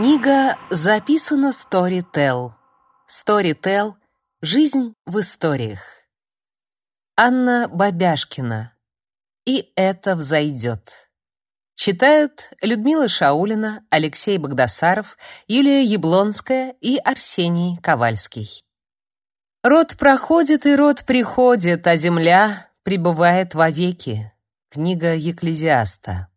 Книга записана Storytel. Storytel. Жизнь в историях. Анна Бабяшкина. И это взойдет. Читают Людмила Шаулина, Алексей Богдасаров, Юлия Яблонская и Арсений Ковальский. Род проходит и род приходит, а земля пребывает вовеки. Книга Екклезиаста.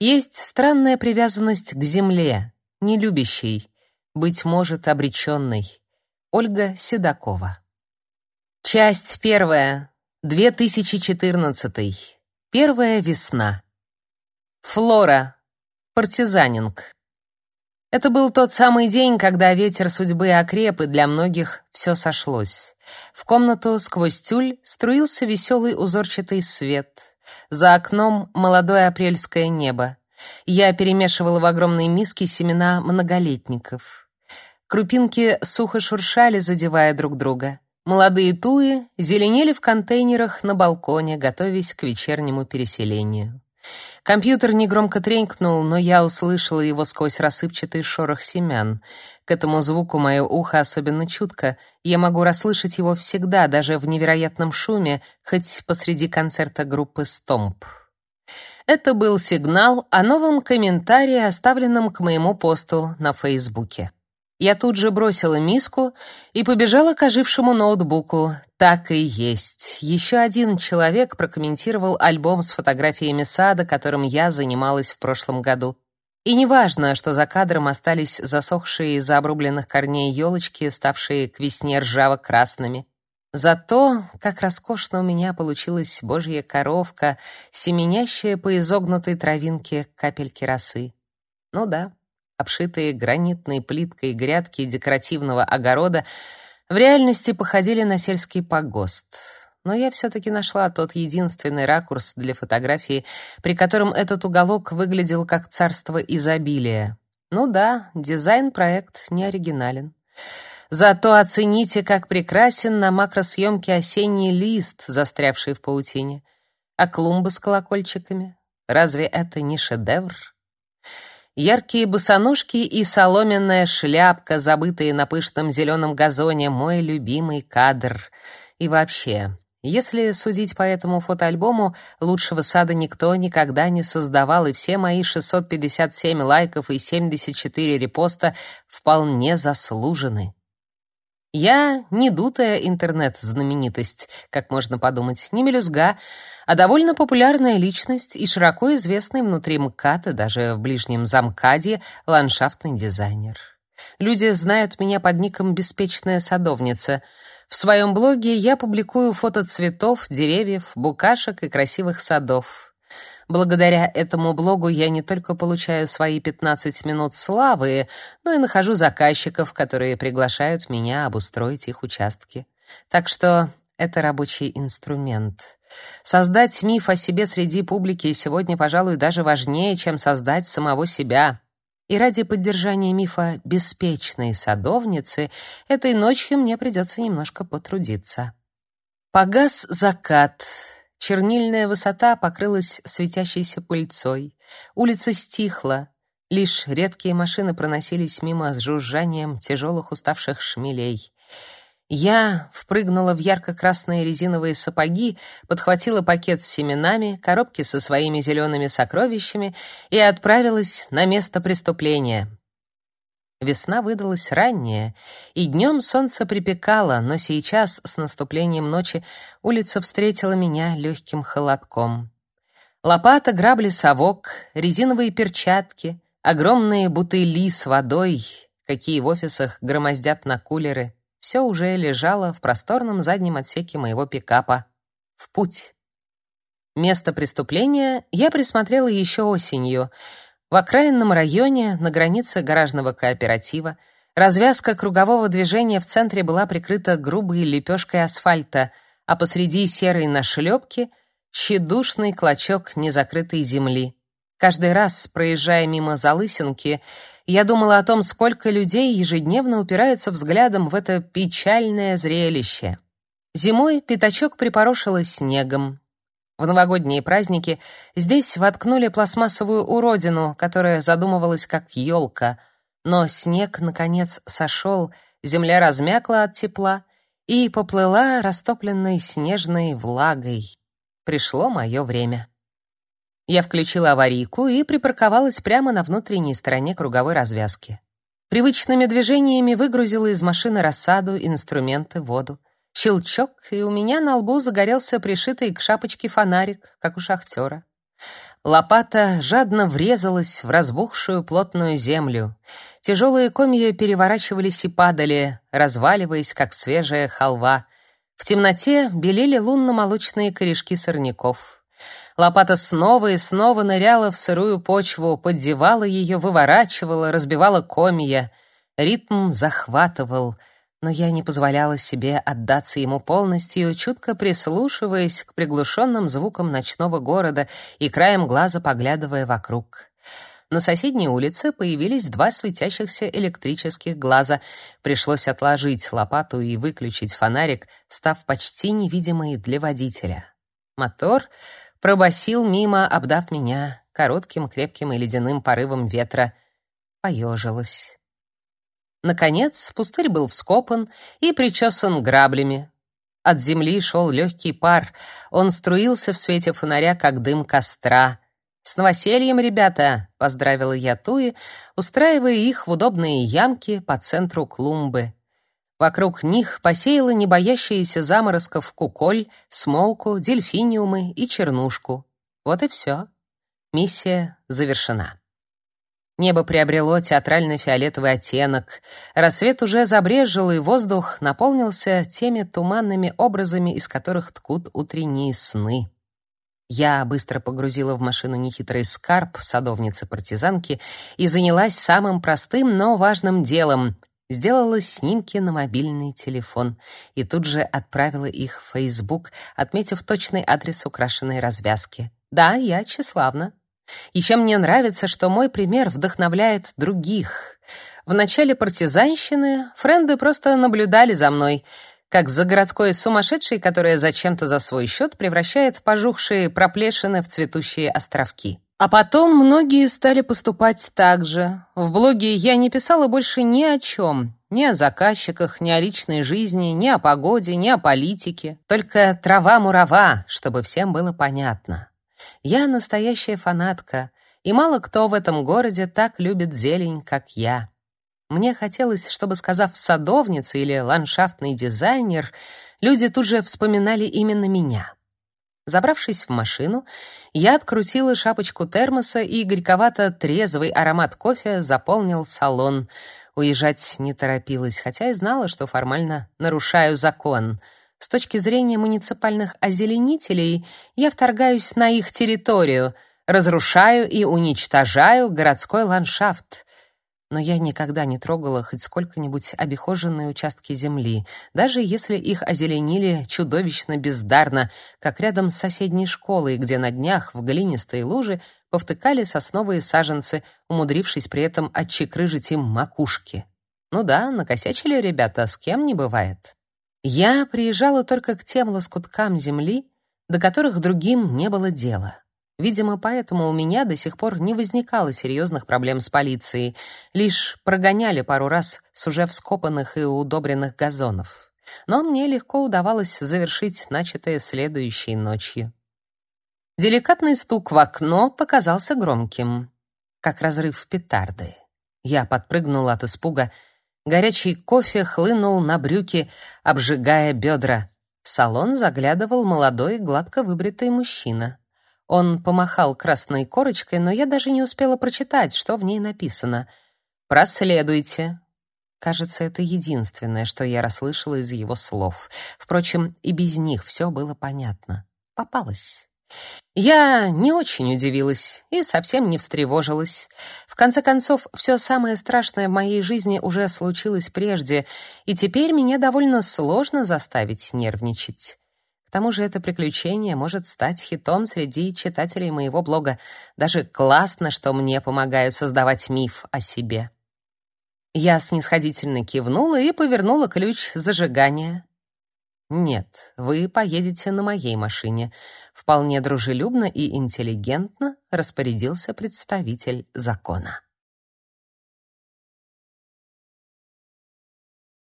Есть странная привязанность к земле, не любящей, быть может, обреченной. Ольга Седокова. Часть первая. 2014. Первая весна. Флора. Партизанинг. Это был тот самый день, когда ветер судьбы окреп, и для многих все сошлось. В комнату сквозь тюль струился веселый узорчатый свет. За окном молодое апрельское небо. Я перемешивала в огромной миске семена многолетников. Крупинки сухо шуршали, задевая друг друга. Молодые туи зеленели в контейнерах на балконе, готовясь к вечернему переселению. Компьютер негромко тренькнул, но я услышала его сквозь рассыпчатый шорох семян. К этому звуку мое ухо особенно чутко. Я могу расслышать его всегда, даже в невероятном шуме, хоть посреди концерта группы «Стомп». Это был сигнал о новом комментарии, оставленном к моему посту на Фейсбуке. Я тут же бросила миску и побежала к ожившему ноутбуку. Так и есть. Еще один человек прокомментировал альбом с фотографиями сада, которым я занималась в прошлом году. И неважно, что за кадром остались засохшие из-за обрубленных корней елочки, ставшие к весне ржаво-красными. Зато, как роскошно у меня получилась божья коровка, семенящая по изогнутой травинке капельки росы. Ну да, обшитые гранитной плиткой грядки декоративного огорода, в реальности походили на сельский погост. Но я все-таки нашла тот единственный ракурс для фотографии, при котором этот уголок выглядел как царство изобилия. Ну да, дизайн-проект не оригинален. Зато оцените, как прекрасен на макросъемке осенний лист, застрявший в паутине. А клумба с колокольчиками? Разве это не шедевр? Яркие босоножки и соломенная шляпка, забытые на пышном зеленом газоне, мой любимый кадр. И вообще, если судить по этому фотоальбому, лучшего сада никто никогда не создавал, и все мои 657 лайков и 74 репоста вполне заслужены. Я не дутая интернет-знаменитость, как можно подумать, не мелюзга, а довольно популярная личность и широко известный внутри МКАДа, даже в ближнем замкаде, ландшафтный дизайнер. Люди знают меня под ником «Беспечная садовница». В своем блоге я публикую фото цветов, деревьев, букашек и красивых садов. Благодаря этому блогу я не только получаю свои 15 минут славы, но и нахожу заказчиков, которые приглашают меня обустроить их участки. Так что это рабочий инструмент. Создать миф о себе среди публики сегодня, пожалуй, даже важнее, чем создать самого себя. И ради поддержания мифа беспечной садовницы этой ночью мне придется немножко потрудиться. Погас закат. Чернильная высота покрылась светящейся пыльцой. Улица стихла. Лишь редкие машины проносились мимо с жужжанием тяжелых уставших шмелей. Я впрыгнула в ярко-красные резиновые сапоги, подхватила пакет с семенами, коробки со своими зелеными сокровищами и отправилась на место преступления. Весна выдалась ранняя, и днем солнце припекало, но сейчас, с наступлением ночи, улица встретила меня легким холодком. Лопата, грабли, совок, резиновые перчатки, огромные бутыли с водой, какие в офисах громоздят на кулеры, все уже лежало в просторном заднем отсеке моего пикапа. В путь. Место преступления я присмотрела еще осенью — в окраинном районе, на границе гаражного кооператива, развязка кругового движения в центре была прикрыта грубой лепешкой асфальта, а посреди серой нашлепки — тщедушный клочок незакрытой земли. Каждый раз, проезжая мимо залысинки, я думала о том, сколько людей ежедневно упираются взглядом в это печальное зрелище. Зимой пятачок припорошило снегом, в новогодние праздники здесь воткнули пластмассовую уродину, которая задумывалась как елка. Но снег, наконец, сошел, земля размякла от тепла и поплыла растопленной снежной влагой. Пришло мое время. Я включила аварийку и припарковалась прямо на внутренней стороне круговой развязки. Привычными движениями выгрузила из машины рассаду, инструменты, воду. Щелчок, и у меня на лбу загорелся пришитый к шапочке фонарик, как у шахтера. Лопата жадно врезалась в разбухшую плотную землю. Тяжелые комья переворачивались и падали, разваливаясь, как свежая халва. В темноте белели лунно-молочные корешки сорняков. Лопата снова и снова ныряла в сырую почву, поддевала ее, выворачивала, разбивала комья. Ритм захватывал — но я не позволяла себе отдаться ему полностью, чутко прислушиваясь к приглушенным звукам ночного города и краем глаза поглядывая вокруг. На соседней улице появились два светящихся электрических глаза. Пришлось отложить лопату и выключить фонарик, став почти невидимой для водителя. Мотор пробасил мимо, обдав меня коротким, крепким и ледяным порывом ветра. Поежилась. Наконец, пустырь был вскопан и причесан граблями. От земли шел легкий пар, он струился в свете фонаря, как дым костра. «С новосельем, ребята!» — поздравила я Туи, устраивая их в удобные ямки по центру клумбы. Вокруг них посеяла не боящиеся заморозков куколь, смолку, дельфиниумы и чернушку. Вот и все. Миссия завершена. Небо приобрело театрально-фиолетовый оттенок. Рассвет уже забрезжил, и воздух наполнился теми туманными образами, из которых ткут утренние сны. Я быстро погрузила в машину нехитрый скарб садовницы-партизанки и занялась самым простым, но важным делом. Сделала снимки на мобильный телефон и тут же отправила их в Facebook, отметив точный адрес украшенной развязки. Да, я тщеславна. Еще мне нравится, что мой пример вдохновляет других. В начале партизанщины френды просто наблюдали за мной, как за городской сумасшедшей, которая зачем-то за свой счет превращает пожухшие проплешины в цветущие островки. А потом многие стали поступать так же. В блоге я не писала больше ни о чем, ни о заказчиках, ни о личной жизни, ни о погоде, ни о политике. Только трава-мурава, чтобы всем было понятно. Я настоящая фанатка, и мало кто в этом городе так любит зелень, как я. Мне хотелось, чтобы, сказав «садовница» или «ландшафтный дизайнер», люди тут же вспоминали именно меня. Забравшись в машину, я открутила шапочку термоса, и горьковато-трезвый аромат кофе заполнил салон. Уезжать не торопилась, хотя и знала, что формально нарушаю закон — с точки зрения муниципальных озеленителей, я вторгаюсь на их территорию, разрушаю и уничтожаю городской ландшафт. Но я никогда не трогала хоть сколько-нибудь обихоженные участки земли, даже если их озеленили чудовищно бездарно, как рядом с соседней школой, где на днях в глинистой луже повтыкали сосновые саженцы, умудрившись при этом отчекрыжить им макушки. Ну да, накосячили ребята, с кем не бывает. Я приезжала только к тем лоскуткам земли, до которых другим не было дела. Видимо, поэтому у меня до сих пор не возникало серьезных проблем с полицией, лишь прогоняли пару раз с уже вскопанных и удобренных газонов. Но мне легко удавалось завершить начатое следующей ночью. Деликатный стук в окно показался громким, как разрыв петарды. Я подпрыгнула от испуга Горячий кофе хлынул на брюки, обжигая бедра. В салон заглядывал молодой, гладко выбритый мужчина. Он помахал красной корочкой, но я даже не успела прочитать, что в ней написано. «Проследуйте». Кажется, это единственное, что я расслышала из его слов. Впрочем, и без них все было понятно. Попалась. Я не очень удивилась и совсем не встревожилась. В конце концов, все самое страшное в моей жизни уже случилось прежде, и теперь меня довольно сложно заставить нервничать. К тому же это приключение может стать хитом среди читателей моего блога. Даже классно, что мне помогают создавать миф о себе. Я снисходительно кивнула и повернула ключ зажигания. Нет, вы поедете на моей машине, вполне дружелюбно и интеллигентно распорядился представитель закона.